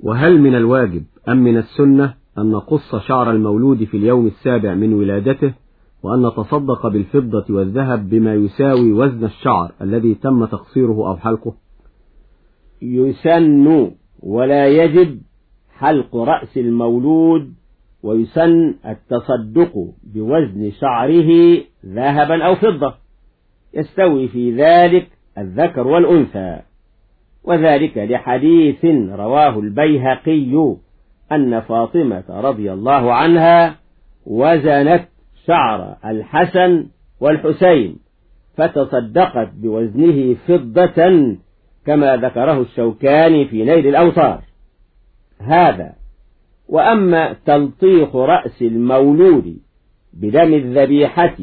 وهل من الواجب أم من السنة أن نقص شعر المولود في اليوم السابع من ولادته وأن نتصدق بالفضة والذهب بما يساوي وزن الشعر الذي تم تقصيره أو حلقه؟ يسن ولا يجب حلق رأس المولود ويسن التصدق بوزن شعره ذهبا أو فضة يستوي في ذلك الذكر والأنثى. وذلك لحديث رواه البيهقي أن فاطمة رضي الله عنها وزنت شعر الحسن والحسين فتصدقت بوزنه فضة كما ذكره الشوكاني في نيل الأوطار هذا وأما تلطيخ رأس المولود بدم الذبيحة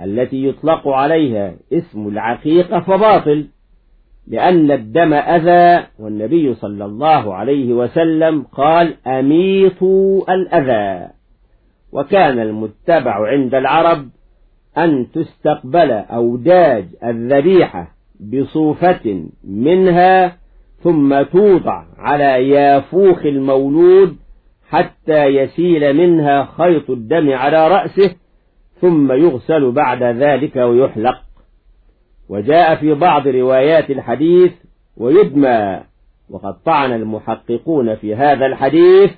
التي يطلق عليها اسم العقيقة فباطل لأن الدم أذى والنبي صلى الله عليه وسلم قال أميطوا الأذى. وكان المتبع عند العرب أن تستقبل أوداج الذبيحة بصوفة منها ثم توضع على يافوخ المولود حتى يسيل منها خيط الدم على رأسه ثم يغسل بعد ذلك ويحلق. وجاء في بعض روايات الحديث ويدمى وقد طعن المحققون في هذا الحديث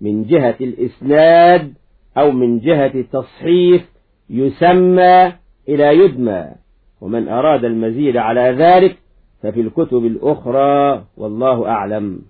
من جهة الإسناد أو من جهة تصحيف يسمى إلى يدمى. ومن أراد المزيد على ذلك ففي الكتب الأخرى والله أعلم.